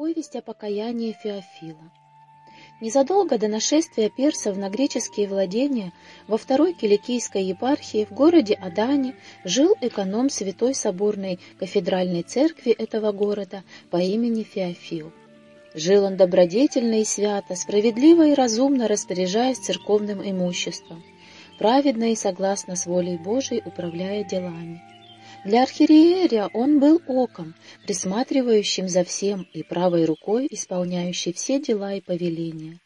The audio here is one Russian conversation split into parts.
Повесть о покаянии Феофила. Незадолго до нашествия персов на греческие владения во второй киликийской епархии в городе Адане жил эконом Святой Соборной кафедральной церкви этого города по имени Феофил. Жил он добродетельно и свято, справедливо и разумно распоряжаясь церковным имуществом, праведно и согласно с волей Божией управляя делами. Для архиерея он был оком, присматривающим за всем и правой рукой исполняющий все дела и повеления.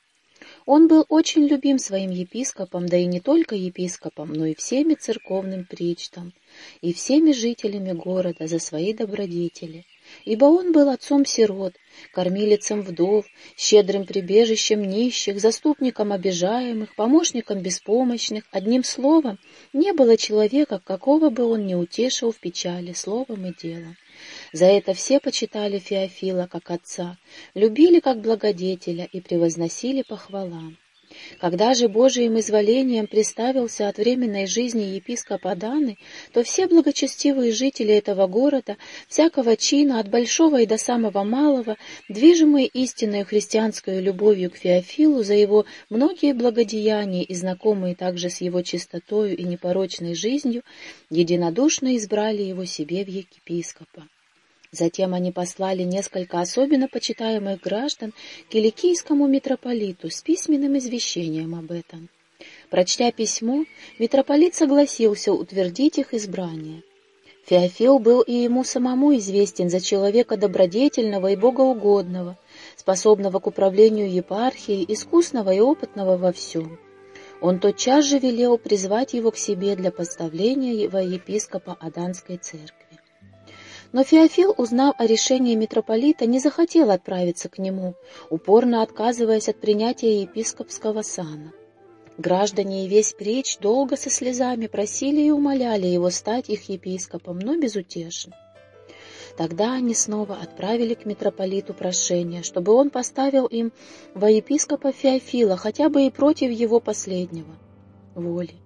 Он был очень любим своим епископом, да и не только епископом, но и всеми церковным причтом, и всеми жителями города за свои добродетели ибо он был отцом сирот, кормилицем вдов, щедрым прибежищем нищих, заступником обижаемых, помощником беспомощных, одним словом, не было человека, какого бы он не утешил в печали словом и делом. За это все почитали Феофила как отца, любили как благодетеля и превозносили похвалам. Когда же Божиим изволением приставился от временной жизни епископ Аданы, то все благочестивые жители этого города, всякого чина, от большого и до самого малого, движимые истинной христианской любовью к Феофилу за его многие благодеяния и знакомые также с его чистотою и непорочной жизнью, единодушно избрали его себе в епископа. Затем они послали несколько особенно почитаемых граждан к киликийскому митрополиту с письменным извещением об этом. Прочтя письмо, митрополит согласился утвердить их избрание. Феофил был и ему самому известен за человека добродетельного и богоугодного, способного к управлению епархией, искусного и опытного во всем. Он тотчас же велел призвать его к себе для поставления во епископа Аданской церкви. Но Феофил, узнав о решении митрополита, не захотел отправиться к нему, упорно отказываясь от принятия епископского сана. Граждане и весь пречь долго со слезами просили и умоляли его стать их епископом, но безутешно. Тогда они снова отправили к митрополиту прошение, чтобы он поставил им во епископа Феофила, хотя бы и против его последнего воли.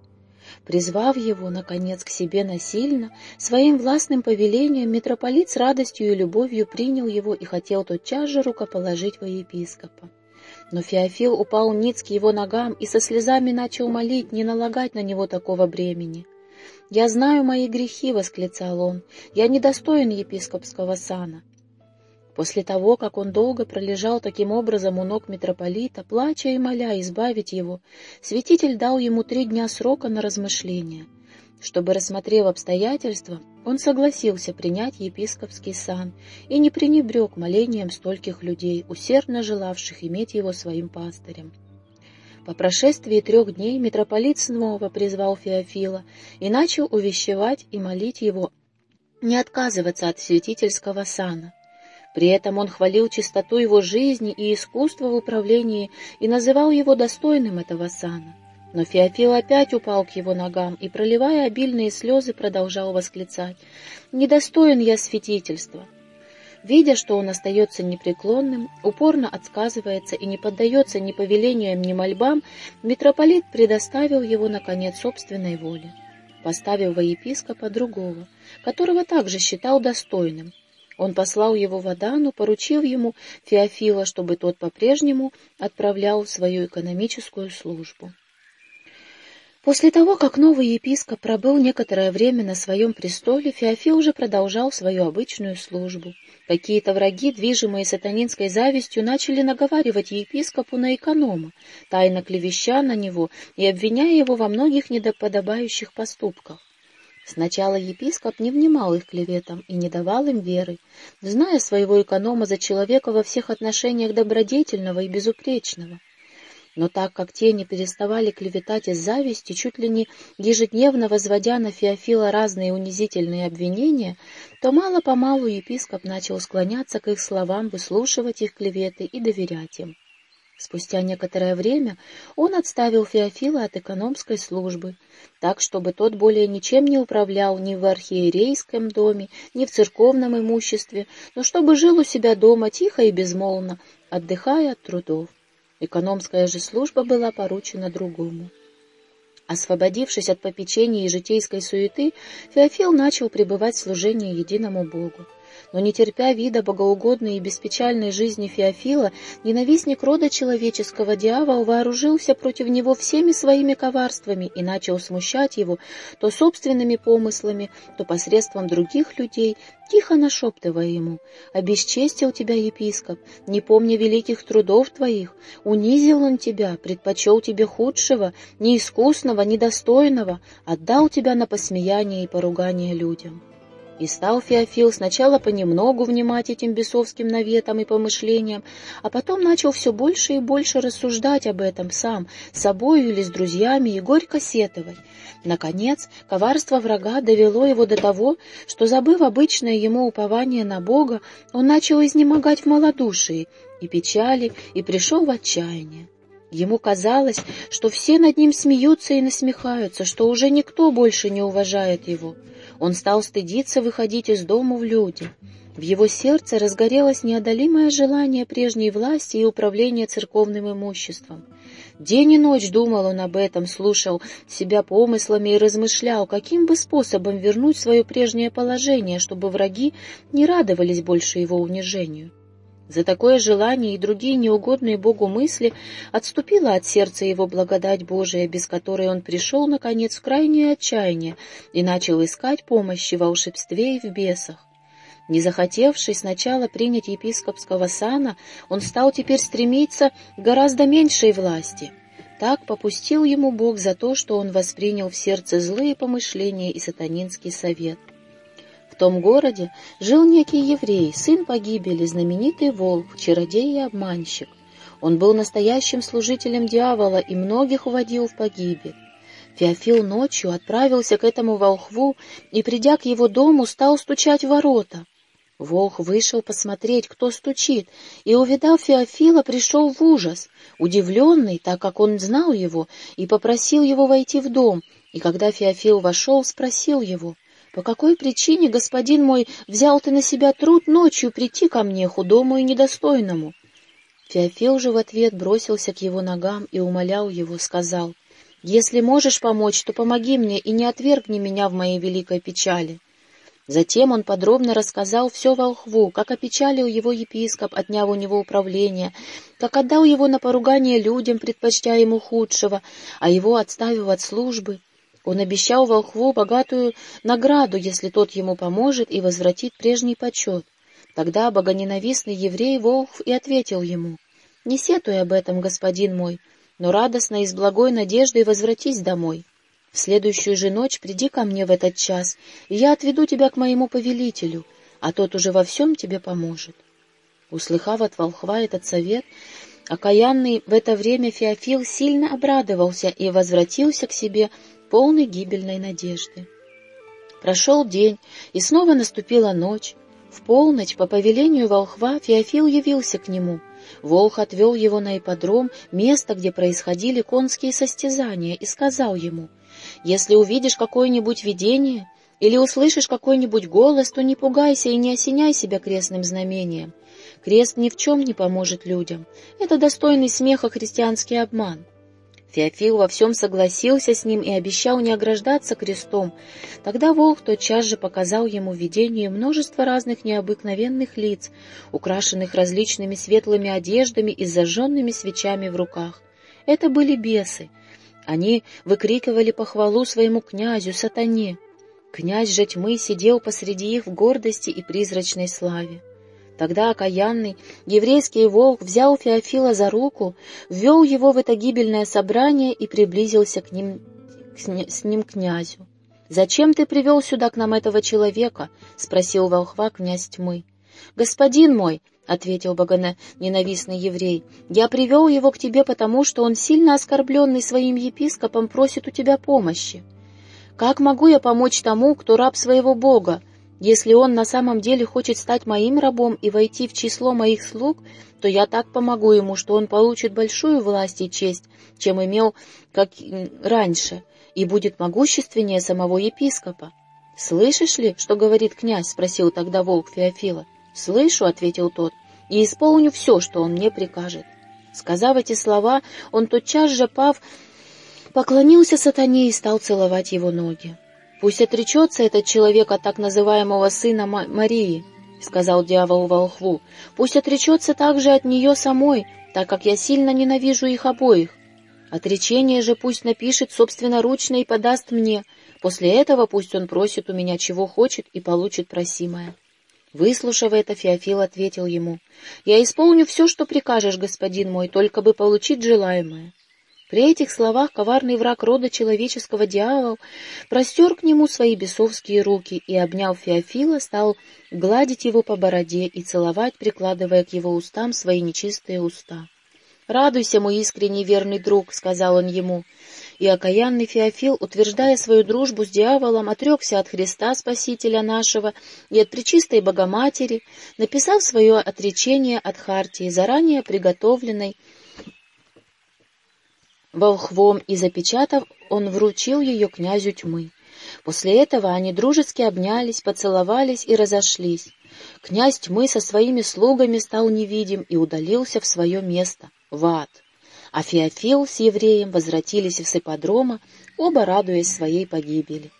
Призвав его, наконец, к себе насильно, своим властным повелением митрополит с радостью и любовью принял его и хотел тотчас же рукоположить во епископа. Но Феофил упал ниц к его ногам и со слезами начал молить не налагать на него такого бремени. «Я знаю мои грехи», — восклицал он, — «я недостоин епископского сана. После того, как он долго пролежал таким образом у ног митрополита, плача и моля избавить его, святитель дал ему три дня срока на размышление. Чтобы, рассмотрев обстоятельства, он согласился принять епископский сан и не пренебрег молением стольких людей, усердно желавших иметь его своим пастырем. По прошествии трех дней митрополит снова призвал Феофила и начал увещевать и молить его не отказываться от святительского сана. При этом он хвалил чистоту его жизни и искусство в управлении и называл его достойным этого сана. Но Феофил опять упал к его ногам и, проливая обильные слезы, продолжал восклицать «Недостоин я святительства». Видя, что он остается непреклонным, упорно отсказывается и не поддается ни повелениям, ни мольбам, митрополит предоставил его, наконец, собственной воле, поставив во епископа другого, которого также считал достойным, он послал его в Адану, поручив ему Феофила, чтобы тот по-прежнему отправлял свою экономическую службу. После того, как новый епископ пробыл некоторое время на своем престоле, Феофил уже продолжал свою обычную службу. Какие-то враги, движимые сатанинской завистью, начали наговаривать епископу на эконома, тайно клевеща на него и обвиняя его во многих недоподобающих поступках. Сначала епископ не внимал их клеветам и не давал им веры, зная своего эконома за человека во всех отношениях добродетельного и безупречного. Но так как те не переставали клеветать из зависти, чуть ли не ежедневно возводя на Феофила разные унизительные обвинения, то мало-помалу епископ начал склоняться к их словам, выслушивать их клеветы и доверять им. Спустя некоторое время он отставил Феофила от экономской службы, так, чтобы тот более ничем не управлял ни в архиерейском доме, ни в церковном имуществе, но чтобы жил у себя дома тихо и безмолвно, отдыхая от трудов. Экономская же служба была поручена другому. Освободившись от попечения и житейской суеты, Феофил начал пребывать в служении единому Богу. Но не терпя вида богоугодной и беспечальной жизни Феофила, ненавистник рода человеческого дьявол вооружился против него всеми своими коварствами и начал смущать его то собственными помыслами, то посредством других людей, тихо нашептывая ему, «Обесчестил тебя епископ, не помня великих трудов твоих, унизил он тебя, предпочел тебе худшего, неискусного, недостойного, отдал тебя на посмеяние и поругание людям». И стал Феофил сначала понемногу внимать этим бесовским наветам и помышлениям, а потом начал все больше и больше рассуждать об этом сам, с собою или с друзьями, и горько сетовать. Наконец, коварство врага довело его до того, что, забыв обычное ему упование на Бога, он начал изнемогать в малодушии и печали и пришел в отчаяние. Ему казалось, что все над ним смеются и насмехаются, что уже никто больше не уважает его. Он стал стыдиться выходить из дома в люди. В его сердце разгорелось неодолимое желание прежней власти и управления церковным имуществом. День и ночь думал он об этом, слушал себя помыслами и размышлял, каким бы способом вернуть свое прежнее положение, чтобы враги не радовались больше его унижению. За такое желание и другие неугодные Богу мысли отступила от сердца его благодать Божия, без которой он пришел, наконец, в крайнее отчаяние и начал искать помощи в волшебстве и в бесах. Не захотевший сначала принять епископского сана, он стал теперь стремиться к гораздо меньшей власти. Так попустил ему Бог за то, что он воспринял в сердце злые помышления и сатанинский совет том городе жил некий еврей, сын погибели, знаменитый волк, чародей и обманщик. Он был настоящим служителем дьявола и многих уводил в погибель. Феофил ночью отправился к этому волхву и, придя к его дому, стал стучать в ворота. Волх вышел посмотреть, кто стучит, и, увидав Феофила, пришел в ужас, удивленный, так как он знал его, и попросил его войти в дом, и когда Феофил вошел, спросил его — по какой причине, господин мой, взял ты на себя труд ночью прийти ко мне, худому и недостойному? Феофил же в ответ бросился к его ногам и умолял его, сказал, «Если можешь помочь, то помоги мне и не отвергни меня в моей великой печали». Затем он подробно рассказал все волхву, как опечалил его епископ, отняв у него управление, как отдал его на поругание людям, предпочтя ему худшего, а его отставив от службы. Он обещал волхву богатую награду, если тот ему поможет и возвратит прежний почет. Тогда богоненавистный еврей Волхв и ответил ему, «Не сетуй об этом, господин мой, но радостно и с благой надеждой возвратись домой. В следующую же ночь приди ко мне в этот час, и я отведу тебя к моему повелителю, а тот уже во всем тебе поможет». Услыхав от волхва этот совет, окаянный в это время Феофил сильно обрадовался и возвратился к себе полной гибельной надежды. Прошел день, и снова наступила ночь. В полночь, по повелению волхва, Феофил явился к нему. Волх отвел его на ипподром, место, где происходили конские состязания, и сказал ему, «Если увидишь какое-нибудь видение или услышишь какой-нибудь голос, то не пугайся и не осеняй себя крестным знамением. Крест ни в чем не поможет людям. Это достойный смеха христианский обман. Феофил во всем согласился с ним и обещал не ограждаться крестом. Тогда волк тотчас же показал ему видение множество разных необыкновенных лиц, украшенных различными светлыми одеждами и зажженными свечами в руках. Это были бесы. Они выкрикивали похвалу своему князю, сатане. Князь же тьмы сидел посреди их в гордости и призрачной славе. Тогда окаянный еврейский волк взял Феофила за руку, ввел его в это гибельное собрание и приблизился к ним, с ним к князю. «Зачем ты привел сюда к нам этого человека?» — спросил волхва князь тьмы. «Господин мой», — ответил богоненавистный еврей, — «я привел его к тебе потому, что он, сильно оскорбленный своим епископом, просит у тебя помощи. Как могу я помочь тому, кто раб своего Бога, если он на самом деле хочет стать моим рабом и войти в число моих слуг, то я так помогу ему, что он получит большую власть и честь, чем имел как раньше, и будет могущественнее самого епископа. «Слышишь ли, что говорит князь?» — спросил тогда волк Феофила. «Слышу», — ответил тот, — «и исполню все, что он мне прикажет». Сказав эти слова, он тотчас же, пав, поклонился сатане и стал целовать его ноги. Пусть отречется этот человек от так называемого сына Марии, — сказал дьявол волхву, — «пусть отречется также от нее самой, так как я сильно ненавижу их обоих. Отречение же пусть напишет собственноручно и подаст мне. После этого пусть он просит у меня чего хочет и получит просимое». Выслушав это, Феофил ответил ему, «Я исполню все, что прикажешь, господин мой, только бы получить желаемое». При этих словах коварный враг рода человеческого дьявол простер к нему свои бесовские руки и, обняв Феофила, стал гладить его по бороде и целовать, прикладывая к его устам свои нечистые уста. «Радуйся, мой искренний верный друг», — сказал он ему, — и окаянный Феофил, утверждая свою дружбу с дьяволом, отрекся от Христа Спасителя нашего и от Пречистой Богоматери, написав свое отречение от Хартии, заранее приготовленной волхвом, и запечатав, он вручил ее князю тьмы. После этого они дружески обнялись, поцеловались и разошлись. Князь тьмы со своими слугами стал невидим и удалился в свое место, в ад а Феофил с евреем возвратились из ипподрома, оба радуясь своей погибели.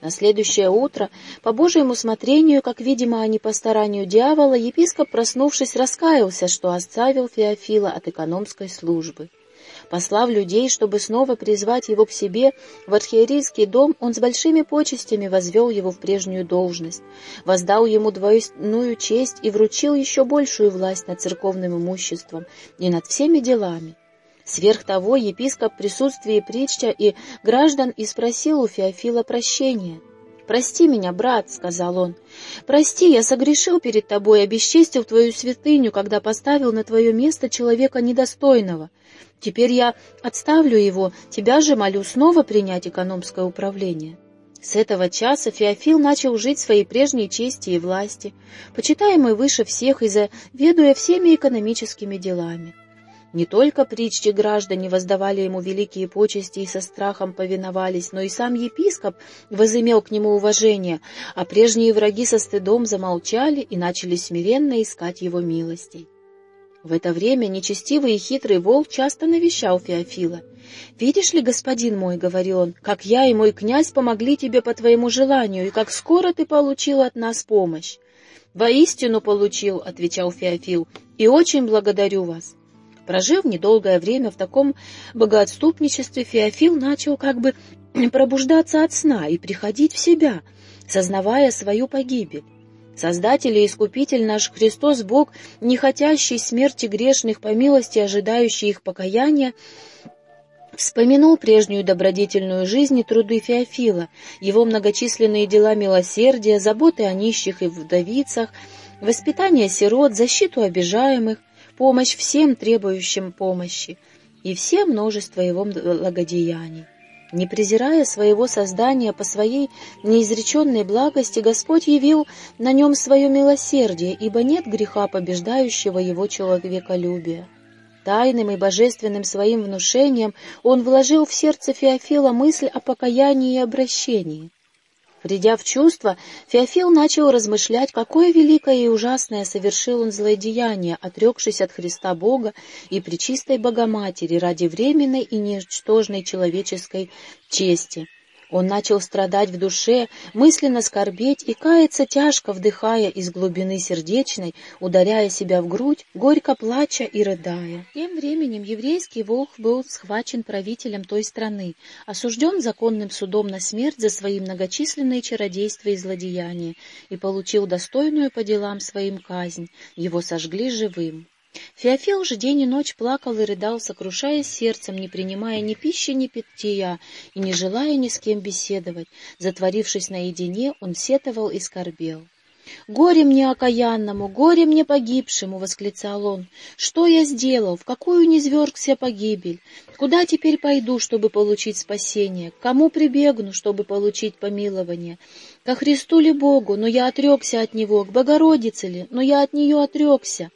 На следующее утро, по Божьему смотрению, как, видимо, не по старанию дьявола, епископ, проснувшись, раскаялся, что оставил Феофила от экономской службы. Послав людей, чтобы снова призвать его к себе в архиерейский дом, он с большими почестями возвел его в прежнюю должность, воздал ему двойную честь и вручил еще большую власть над церковным имуществом и над всеми делами. Сверх того, епископ в присутствии притча и граждан и спросил у Феофила прощения. «Прости меня, брат», — сказал он. «Прости, я согрешил перед тобой, обесчестил твою святыню, когда поставил на твое место человека недостойного. Теперь я отставлю его, тебя же молю снова принять экономское управление». С этого часа Феофил начал жить своей прежней чести и власти, почитаемый выше всех и заведуя всеми экономическими делами. Не только притчи граждане воздавали ему великие почести и со страхом повиновались, но и сам епископ возымел к нему уважение, а прежние враги со стыдом замолчали и начали смиренно искать его милостей. В это время нечестивый и хитрый волк часто навещал Феофила. «Видишь ли, господин мой, — говорил он, — как я и мой князь помогли тебе по твоему желанию, и как скоро ты получил от нас помощь». «Воистину получил, — отвечал Феофил, — и очень благодарю вас. Прожив недолгое время в таком богоотступничестве, Феофил начал как бы пробуждаться от сна и приходить в себя, сознавая свою погибель. Создатель и Искупитель наш Христос Бог, не хотящий смерти грешных по милости, ожидающий их покаяния, вспомянул прежнюю добродетельную жизнь и труды Феофила, его многочисленные дела милосердия, заботы о нищих и вдовицах, воспитание сирот, защиту обижаемых, помощь всем требующим помощи и все множество его благодеяний. Не презирая своего создания по своей неизреченной благости, Господь явил на нем свое милосердие, ибо нет греха, побеждающего его человеколюбия. Тайным и божественным своим внушением он вложил в сердце Феофила мысль о покаянии и обращении. Придя в чувство, Феофил начал размышлять, какое великое и ужасное совершил он злодеяние, отрекшись от Христа Бога и Пречистой Богоматери ради временной и ничтожной человеческой чести. Он начал страдать в душе, мысленно скорбеть и каяться тяжко, вдыхая из глубины сердечной, ударяя себя в грудь, горько плача и рыдая. Тем временем еврейский волк был схвачен правителем той страны, осужден законным судом на смерть за свои многочисленные чародейства и злодеяния и получил достойную по делам своим казнь, его сожгли живым. Феофил же день и ночь плакал и рыдал, сокрушаясь сердцем, не принимая ни пищи, ни питья, и не желая ни с кем беседовать. Затворившись наедине, он сетовал и скорбел. «Горе мне окаянному, горе мне погибшему!» — восклицал он. «Что я сделал? В какую низвергся погибель? Куда теперь пойду, чтобы получить спасение? К кому прибегну, чтобы получить помилование? Ко Христу ли Богу, но я отрекся от Него? К Богородице ли, но я от нее отрекся?»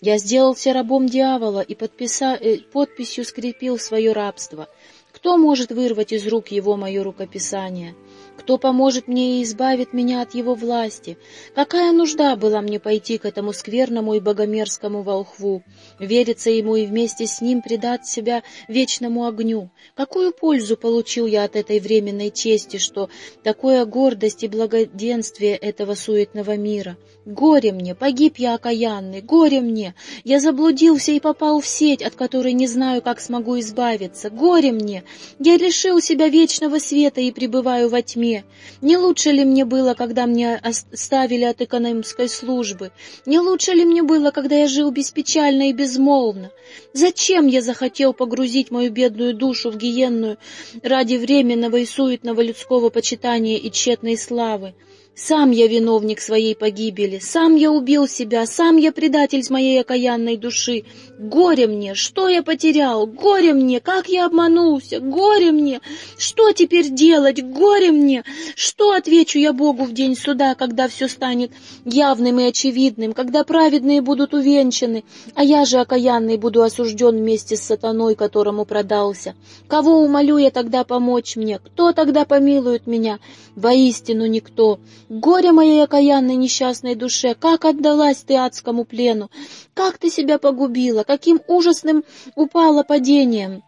Я сделался рабом дьявола и подписа... э, подписью скрепил свое рабство. Кто может вырвать из рук его мое рукописание? Кто поможет мне и избавит меня от его власти? Какая нужда была мне пойти к этому скверному и богомерзкому волхву, вериться ему и вместе с ним предать себя вечному огню? Какую пользу получил я от этой временной чести, что такое гордость и благоденствие этого суетного мира? Горе мне, погиб я окаянный, горе мне! Я заблудился и попал в сеть, от которой не знаю, как смогу избавиться. Горе мне! Я лишил себя вечного света и пребываю во тьме мне? Не лучше ли мне было, когда мне оставили от экономической службы? Не лучше ли мне было, когда я жил беспечально и безмолвно? Зачем я захотел погрузить мою бедную душу в гиенную ради временного и суетного людского почитания и тщетной славы? Сам я виновник своей погибели, сам я убил себя, сам я предатель моей окаянной души. Горе мне, что я потерял, горе мне, как я обманулся, горе мне, что теперь делать, горе мне, что отвечу я Богу в день суда, когда все станет явным и очевидным, когда праведные будут увенчаны, а я же окаянный буду осужден вместе с сатаной, которому продался. Кого умолю я тогда помочь мне, кто тогда помилует меня? Воистину никто. Горе моей окаянной несчастной душе, как отдалась ты адскому плену, как ты себя погубила, каким ужасным упала падением.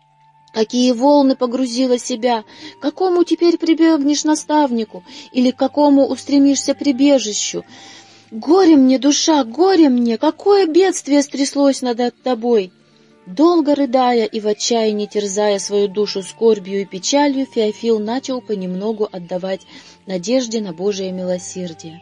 Какие волны погрузила себя, какому теперь прибегнешь наставнику или к какому устремишься прибежищу? Горе мне, душа, горе мне, какое бедствие стряслось над тобой!» Долго рыдая и в отчаянии терзая свою душу скорбью и печалью, Феофил начал понемногу отдавать надежде на Божие милосердие.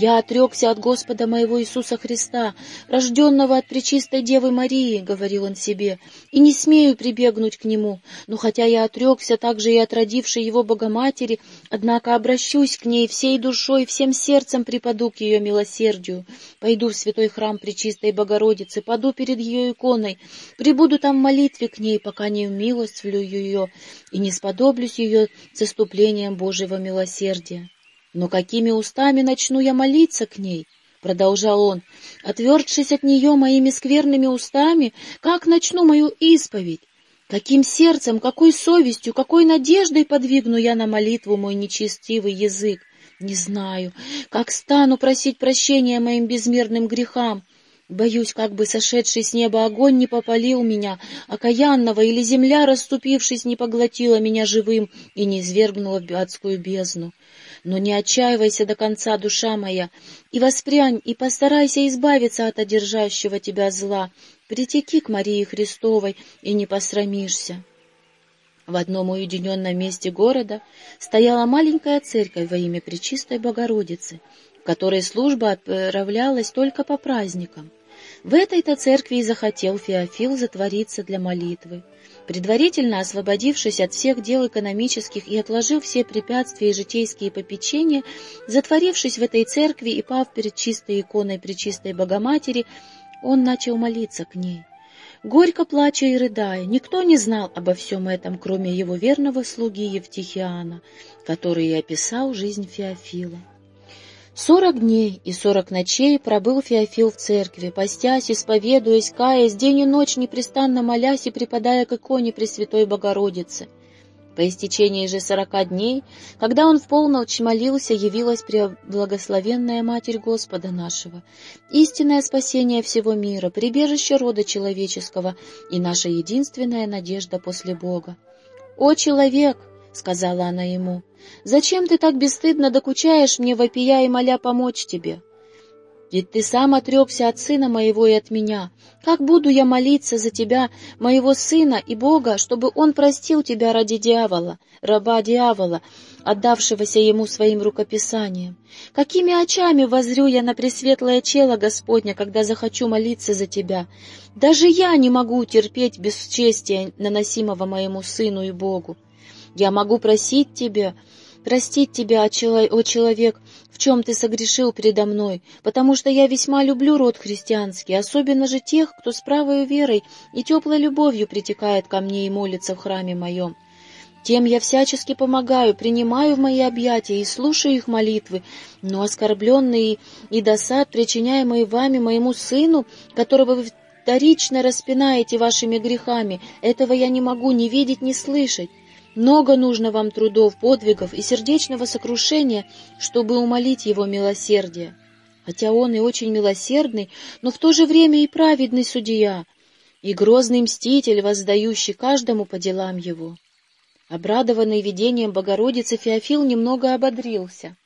«Я отрекся от Господа моего Иисуса Христа, рожденного от Пречистой Девы Марии», — говорил он себе, — «и не смею прибегнуть к Нему, но хотя я отрекся также и от родившей Его Богоматери, однако обращусь к ней всей душой, всем сердцем припаду к ее милосердию, пойду в святой храм Пречистой Богородицы, паду перед ее иконой, прибуду там в молитве к ней, пока не умилостивлю ее и не сподоблюсь ее заступлением Божьего милосердия». «Но какими устами начну я молиться к ней?» — продолжал он. «Отвергшись от нее моими скверными устами, как начну мою исповедь? Каким сердцем, какой совестью, какой надеждой подвигну я на молитву мой нечестивый язык? Не знаю, как стану просить прощения моим безмерным грехам. Боюсь, как бы сошедший с неба огонь не попалил меня, окаянного, или земля, расступившись, не поглотила меня живым и не извергнула в адскую бездну. Но не отчаивайся до конца, душа моя, и воспрянь, и постарайся избавиться от одержащего тебя зла. Притеки к Марии Христовой, и не посрамишься. В одном уединенном месте города стояла маленькая церковь во имя Пречистой Богородицы, в которой служба отправлялась только по праздникам. В этой-то церкви и захотел Феофил затвориться для молитвы. Предварительно освободившись от всех дел экономических и отложив все препятствия и житейские попечения, затворившись в этой церкви и пав перед чистой иконой Пречистой Богоматери, он начал молиться к ней. Горько плача и рыдая, никто не знал обо всем этом, кроме его верного слуги Евтихиана, который и описал жизнь Феофила. Сорок дней и сорок ночей пробыл Феофил в церкви, постясь, исповедуясь, каясь, день и ночь непрестанно молясь и припадая к иконе Пресвятой Богородицы. По истечении же сорока дней, когда он в полночь молился, явилась преблагословенная Матерь Господа нашего, истинное спасение всего мира, прибежище рода человеческого и наша единственная надежда после Бога. «О, человек!» — сказала она ему, Зачем ты так бесстыдно докучаешь мне, вопия и моля помочь тебе? Ведь ты сам отрекся от сына моего и от меня. Как буду я молиться за тебя, моего сына и Бога, чтобы он простил тебя ради дьявола, раба дьявола, отдавшегося ему своим рукописанием? Какими очами возрю я на пресветлое чело Господня, когда захочу молиться за тебя? Даже я не могу терпеть бесчестия, наносимого моему сыну и Богу. Я могу просить тебя, простить тебя, о, человек, в чем ты согрешил передо мной, потому что я весьма люблю род христианский, особенно же тех, кто с правой верой и теплой любовью притекает ко мне и молится в храме моем. Тем я всячески помогаю, принимаю в мои объятия и слушаю их молитвы, но оскорбленные и досад, причиняемые вами моему сыну, которого вы вторично распинаете вашими грехами, этого я не могу ни видеть, ни слышать. Много нужно вам трудов, подвигов и сердечного сокрушения, чтобы умолить его милосердие. Хотя он и очень милосердный, но в то же время и праведный судья, и грозный мститель, воздающий каждому по делам его. Обрадованный видением Богородицы, Феофил немного ободрился.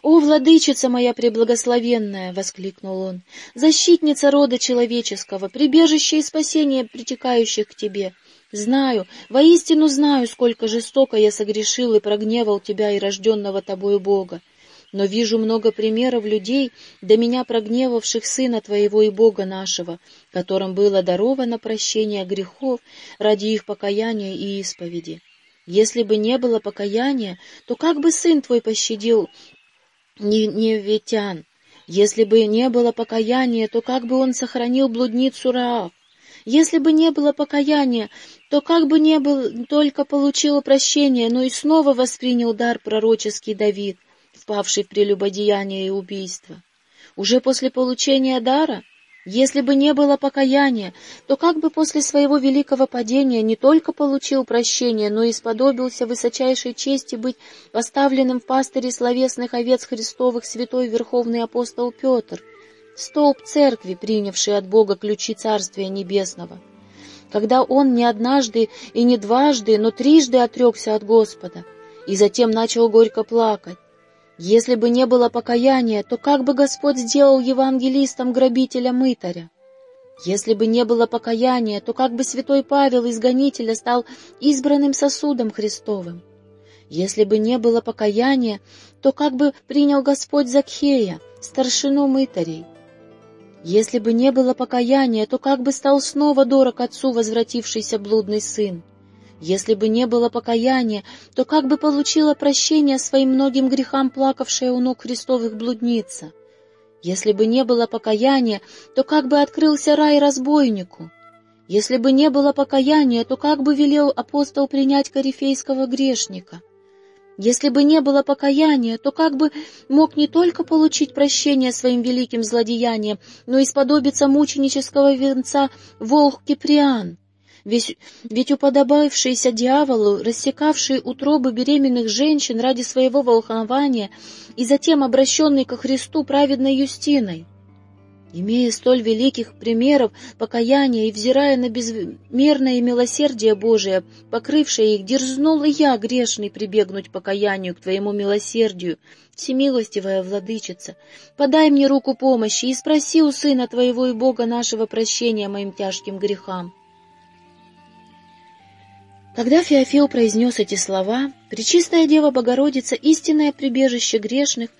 «О, владычица моя преблагословенная!» — воскликнул он. «Защитница рода человеческого, прибежище и спасение притекающих к тебе! Знаю, воистину знаю, сколько жестоко я согрешил и прогневал тебя и рожденного тобою Бога. Но вижу много примеров людей, до меня прогневавших Сына Твоего и Бога нашего, которым было даровано прощение грехов ради их покаяния и исповеди. Если бы не было покаяния, то как бы Сын Твой пощадил неветян. Если бы не было покаяния, то как бы он сохранил блудницу Раав? Если бы не было покаяния, то как бы не был только получил прощение, но и снова воспринял дар пророческий Давид, впавший в прелюбодеяние и убийство. Уже после получения дара если бы не было покаяния, то как бы после своего великого падения не только получил прощение, но и сподобился высочайшей чести быть поставленным в пастыре словесных овец Христовых святой Верховный апостол Петр, столб церкви, принявший от Бога ключи Царствия Небесного. Когда он не однажды и не дважды, но трижды отрекся от Господа, и затем начал горько плакать, если бы не было покаяния, то как бы Господь сделал евангелистом грабителя-мытаря? Если бы не было покаяния, то как бы святой Павел из гонителя стал избранным сосудом Христовым? Если бы не было покаяния, то как бы принял Господь Закхея, старшину мытарей? Если бы не было покаяния, то как бы стал снова дорог отцу возвратившийся блудный сын? Если бы не было покаяния, то как бы получила прощение своим многим грехам плакавшая у ног Христовых блудница? Если бы не было покаяния, то как бы открылся рай разбойнику? Если бы не было покаяния, то как бы велел апостол принять корифейского грешника? Если бы не было покаяния, то как бы мог не только получить прощение своим великим злодеянием, но и сподобиться мученического венца волк Киприан? Ведь, ведь уподобавшийся дьяволу, рассекавший утробы беременных женщин ради своего волхования и затем обращенный ко Христу праведной Юстиной, имея столь великих примеров покаяния и взирая на безмерное милосердие Божие, покрывшее их, дерзнул и я, грешный, прибегнуть покаянию к Твоему милосердию, всемилостивая владычица, подай мне руку помощи и спроси у Сына Твоего и Бога нашего прощения моим тяжким грехам. Когда Феофил произнес эти слова, Пречистая Дева Богородица, истинное прибежище грешных,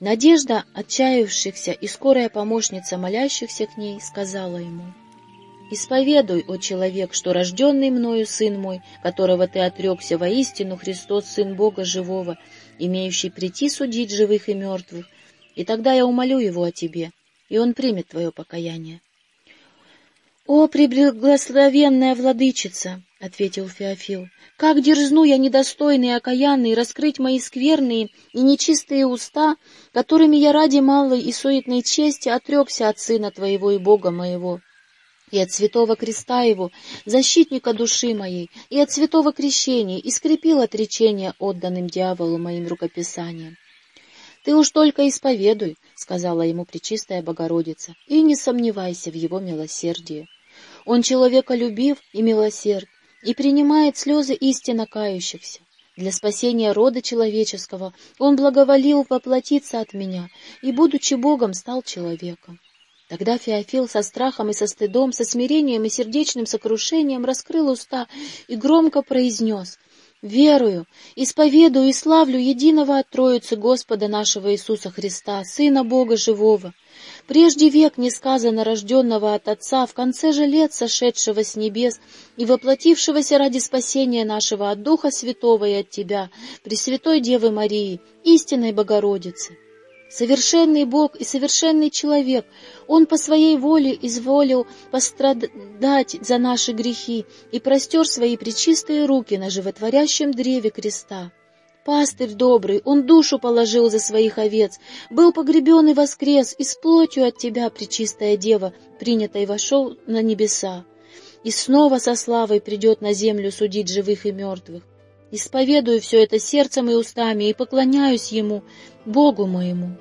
надежда отчаявшихся и скорая помощница молящихся к ней, сказала ему, «Исповедуй, о человек, что рожденный мною сын мой, которого ты отрекся воистину, Христос, Сын Бога Живого, имеющий прийти судить живых и мертвых, и тогда я умолю его о тебе, и он примет твое покаяние». «О, преблагословенная владычица!» — ответил Феофил. «Как дерзну я, недостойный и окаянный, раскрыть мои скверные и нечистые уста, которыми я ради малой и суетной чести отрекся от Сына Твоего и Бога моего, и от святого креста Его, защитника души моей, и от святого крещения, и скрепил отречение отданным дьяволу моим рукописанием». «Ты уж только исповедуй», — сказала ему Пречистая Богородица, — «и не сомневайся в его милосердии». Он человеколюбив и милосерд, и принимает слезы истинно кающихся. Для спасения рода человеческого он благоволил воплотиться от меня, и, будучи Богом, стал человеком. Тогда Феофил со страхом и со стыдом, со смирением и сердечным сокрушением раскрыл уста и громко произнес «Верую, исповедую и славлю единого от Троицы Господа нашего Иисуса Христа, Сына Бога Живого, Прежде век несказанно рожденного от Отца, в конце же лет сошедшего с небес и воплотившегося ради спасения нашего от Духа Святого и от Тебя, Пресвятой Девы Марии, истинной Богородицы. Совершенный Бог и совершенный человек, Он по своей воле изволил пострадать за наши грехи и простер свои пречистые руки на животворящем древе креста. Пастырь добрый, он душу положил за своих овец, был погребен и воскрес, и с плотью от тебя, пречистая дева, принятой вошел на небеса, и снова со славой придет на землю судить живых и мертвых. Исповедую все это сердцем и устами и поклоняюсь Ему, Богу моему.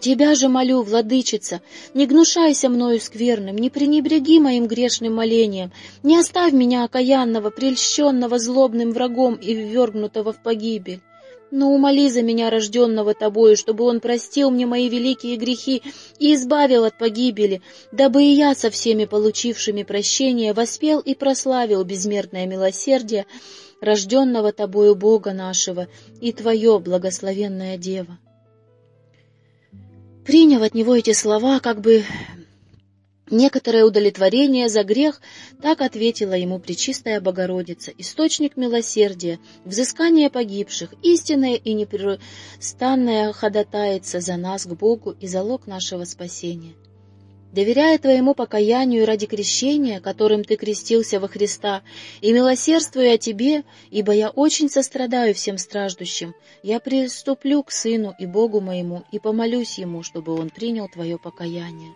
Тебя же молю, владычица, не гнушайся мною скверным, не пренебреги моим грешным молением, не оставь меня окаянного, прельщенного злобным врагом и ввергнутого в погибель. Но умоли за меня, рожденного тобою, чтобы он простил мне мои великие грехи и избавил от погибели, дабы и я со всеми получившими прощение воспел и прославил безмерное милосердие рожденного тобою Бога нашего и твое, благословенная Дева. Приняв от него эти слова, как бы некоторое удовлетворение за грех, так ответила ему Пречистая Богородица, источник милосердия, взыскание погибших, истинная и непрестанная ходатайца за нас к Богу и залог нашего спасения. Доверяя Твоему покаянию ради крещения, которым Ты крестился во Христа, и милосердствуя о Тебе, ибо я очень сострадаю всем страждущим, я приступлю к Сыну и Богу моему и помолюсь Ему, чтобы Он принял Твое покаяние.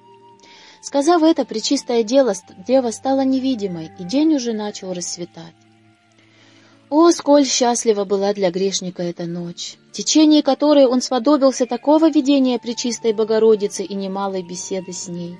Сказав это, причистое дело, дева стала невидимой, и день уже начал расцветать. О, сколь счастлива была для грешника эта ночь, в течение которой он сподобился такого видения Пречистой Богородицы и немалой беседы с ней.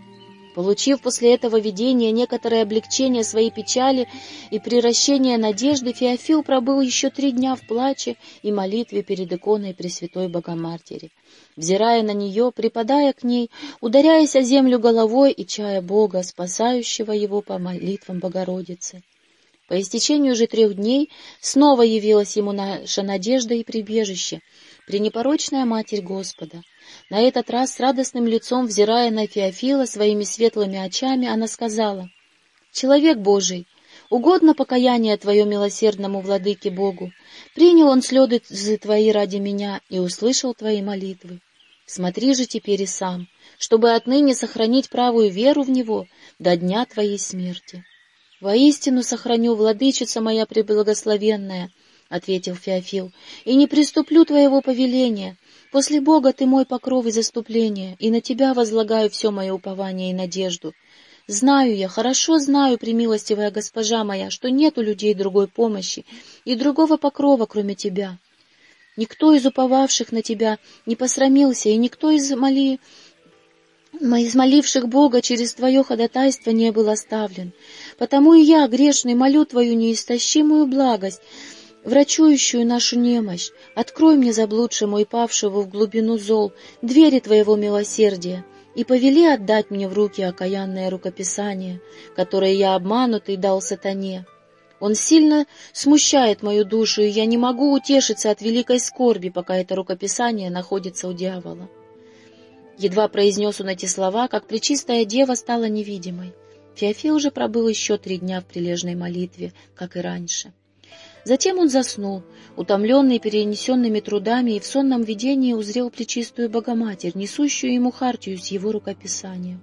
Получив после этого видения некоторое облегчение своей печали и приращение надежды, Феофил пробыл еще три дня в плаче и молитве перед иконой Пресвятой Богоматери, взирая на нее, припадая к ней, ударяясь о землю головой и чая Бога, спасающего его по молитвам Богородицы. По истечению же трех дней снова явилась ему наша надежда и прибежище, пренепорочная Матерь Господа. На этот раз с радостным лицом, взирая на Феофила своими светлыми очами, она сказала, «Человек Божий, угодно покаяние Твое милосердному владыке Богу. Принял он слезы Твои ради меня и услышал Твои молитвы. Смотри же теперь и сам, чтобы отныне сохранить правую веру в Него до дня Твоей смерти». «Воистину сохраню, владычица моя преблагословенная», — ответил Феофил, — «и не приступлю твоего повеления. После Бога ты мой покров и заступление, и на тебя возлагаю все мое упование и надежду. Знаю я, хорошо знаю, премилостивая госпожа моя, что нет у людей другой помощи и другого покрова, кроме тебя. Никто из уповавших на тебя не посрамился, и никто из моли из моливших Бога через Твое ходатайство не был оставлен. Потому и я, грешный, молю Твою неистощимую благость, врачующую нашу немощь. Открой мне заблудшему и павшему в глубину зол двери Твоего милосердия и повели отдать мне в руки окаянное рукописание, которое я обманутый дал сатане. Он сильно смущает мою душу, и я не могу утешиться от великой скорби, пока это рукописание находится у дьявола. Едва произнес он эти слова, как Пречистая Дева стала невидимой. Феофил уже пробыл еще три дня в прилежной молитве, как и раньше. Затем он заснул, утомленный перенесенными трудами, и в сонном видении узрел Пречистую Богоматерь, несущую ему хартию с его рукописанием.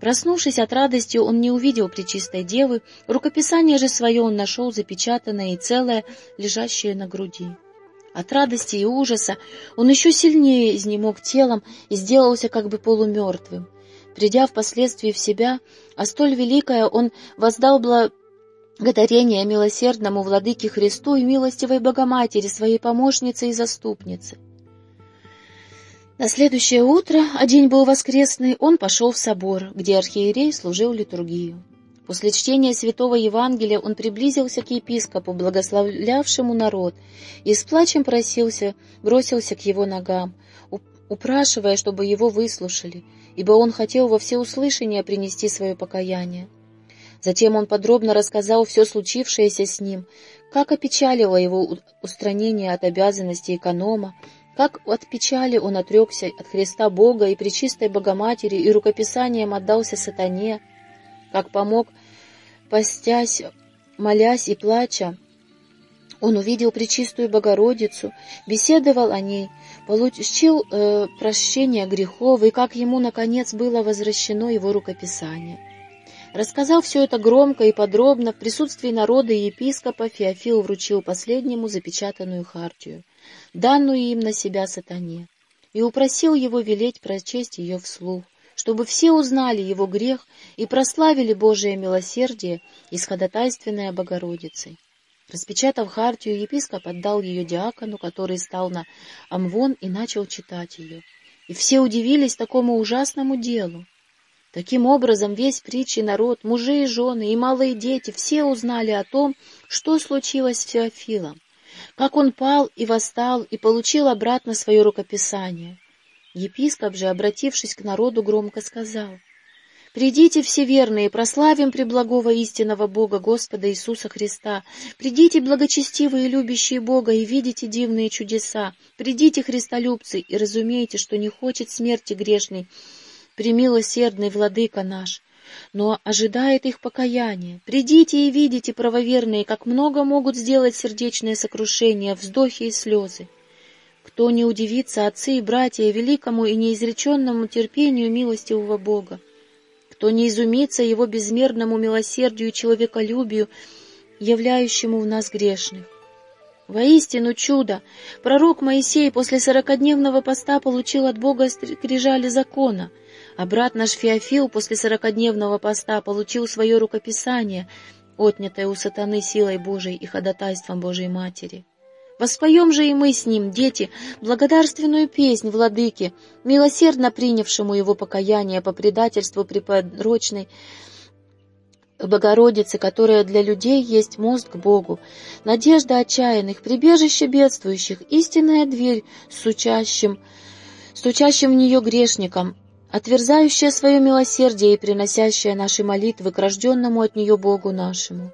Проснувшись от радости, он не увидел Пречистой Девы, рукописание же свое он нашел запечатанное и целое, лежащее на груди. От радости и ужаса он еще сильнее изнемог телом и сделался как бы полумертвым. Придя впоследствии в себя, а столь великое он воздал благодарение милосердному владыке Христу и милостивой Богоматери, своей помощнице и заступнице. На следующее утро, а день был воскресный, он пошел в собор, где архиерей служил литургию. После чтения святого Евангелия он приблизился к епископу, благословлявшему народ, и с плачем просился, бросился к его ногам, упрашивая, чтобы его выслушали, ибо он хотел во всеуслышание принести свое покаяние. Затем он подробно рассказал все случившееся с ним, как опечалило его устранение от обязанностей эконома, как от печали он отрекся от Христа Бога и Пречистой Богоматери и рукописанием отдался сатане, как помог Постясь, молясь и плача, он увидел Пречистую Богородицу, беседовал о ней, получил э, прощение грехов и как ему, наконец, было возвращено его рукописание. Рассказав все это громко и подробно, в присутствии народа и епископа Феофил вручил последнему запечатанную хартию, данную им на себя сатане, и упросил его велеть прочесть ее вслух чтобы все узнали его грех и прославили Божие милосердие, исходотайственное Богородицей. Распечатав хартию, епископ отдал ее диакону, который стал на амвон и начал читать ее. И все удивились такому ужасному делу. Таким образом, весь притчий народ, мужи и жены, и малые дети, все узнали о том, что случилось с Феофилом, как он пал и восстал, и получил обратно свое рукописание. Епископ же, обратившись к народу, громко сказал — Придите все верные, прославим преблагого истинного Бога Господа Иисуса Христа. Придите, благочестивые и любящие Бога, и видите дивные чудеса. Придите, христолюбцы, и разумейте, что не хочет смерти грешный, примилосердный владыка наш, но ожидает их покаяние. Придите и видите, правоверные, как много могут сделать сердечное сокрушение, вздохи и слезы. Кто не удивится, отцы и братья, великому и неизреченному терпению милостивого Бога? кто не изумится его безмерному милосердию и человеколюбию, являющему в нас грешных. Воистину чудо! Пророк Моисей после сорокодневного поста получил от Бога скрижали закона, а брат наш Феофил после сорокодневного поста получил свое рукописание, отнятое у сатаны силой Божией и ходатайством Божией Матери. Воспоем же и мы с ним, дети, благодарственную песнь владыке, милосердно принявшему его покаяние по предательству препорочной Богородицы, которая для людей есть мост к Богу, надежда отчаянных, прибежище бедствующих, истинная дверь стучащим, стучащим в нее грешникам, отверзающая свое милосердие и приносящая наши молитвы к рожденному от нее Богу нашему.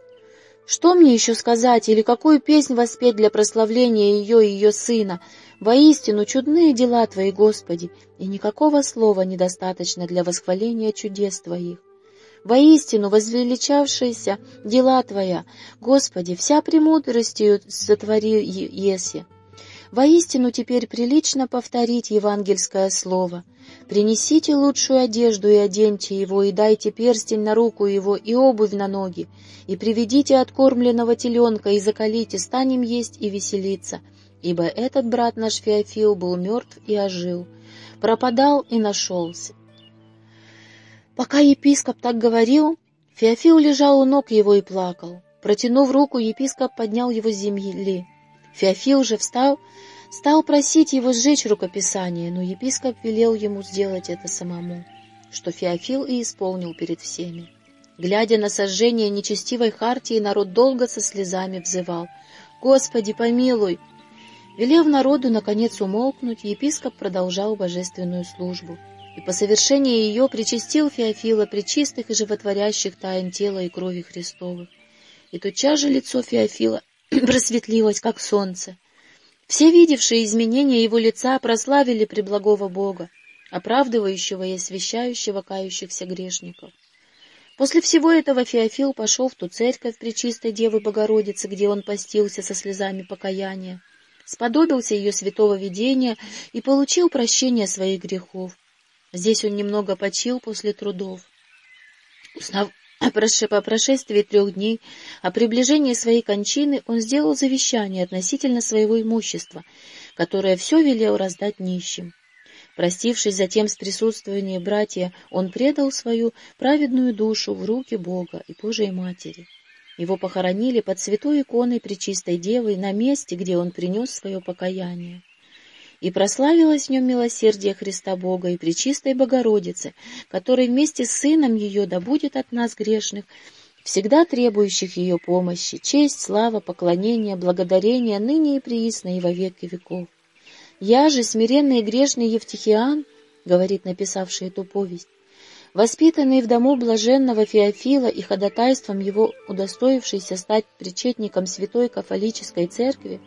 Что мне еще сказать или какую песнь воспеть для прославления ее и ее сына? Воистину чудные дела Твои, Господи, и никакого слова недостаточно для восхваления чудес Твоих. Воистину возвеличавшиеся дела Твоя, Господи, вся премудростью сотвори еси. Воистину теперь прилично повторить евангельское слово. «Принесите лучшую одежду и оденьте его, и дайте перстень на руку его и обувь на ноги, и приведите откормленного теленка, и закалите, станем есть и веселиться. Ибо этот брат наш Феофил был мертв и ожил, пропадал и нашелся». Пока епископ так говорил, Феофил лежал у ног его и плакал. Протянув руку, епископ поднял его с земли. Феофил же встал, стал просить его сжечь рукописание, но епископ велел ему сделать это самому, что Феофил и исполнил перед всеми. Глядя на сожжение нечестивой хартии, народ долго со слезами взывал «Господи, помилуй!» Велев народу, наконец, умолкнуть, епископ продолжал божественную службу, и по совершении ее причастил Феофила причистых и животворящих тайн тела и крови Христовых. И тотчас же лицо Феофила просветлилось, как солнце. Все видевшие изменения его лица прославили преблагого Бога, оправдывающего и освящающего кающихся грешников. После всего этого Феофил пошел в ту церковь Пречистой Девы Богородицы, где он постился со слезами покаяния, сподобился ее святого видения и получил прощение своих грехов. Здесь он немного почил после трудов. Узнав по прошествии трех дней о приближении своей кончины он сделал завещание относительно своего имущества, которое все велел раздать нищим. Простившись затем с присутствованием братья, он предал свою праведную душу в руки Бога и Божией Матери. Его похоронили под святой иконой Пречистой Девы на месте, где он принес свое покаяние и прославилось в нем милосердие Христа Бога и Пречистой Богородицы, который вместе с Сыном ее да будет от нас грешных, всегда требующих ее помощи, честь, слава, поклонение, благодарение ныне и приисно и во веки веков. Я же, смиренный и грешный Евтихиан, говорит написавший эту повесть, воспитанный в дому блаженного Феофила и ходатайством его удостоившийся стать причетником Святой Кафолической Церкви,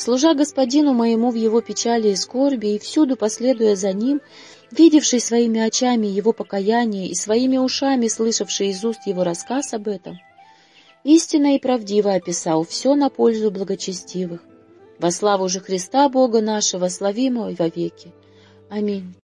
служа господину моему в его печали и скорби, и всюду последуя за ним, видевший своими очами его покаяние и своими ушами слышавший из уст его рассказ об этом, истинно и правдиво описал все на пользу благочестивых. Во славу же Христа Бога нашего, славимого вовеки. Аминь.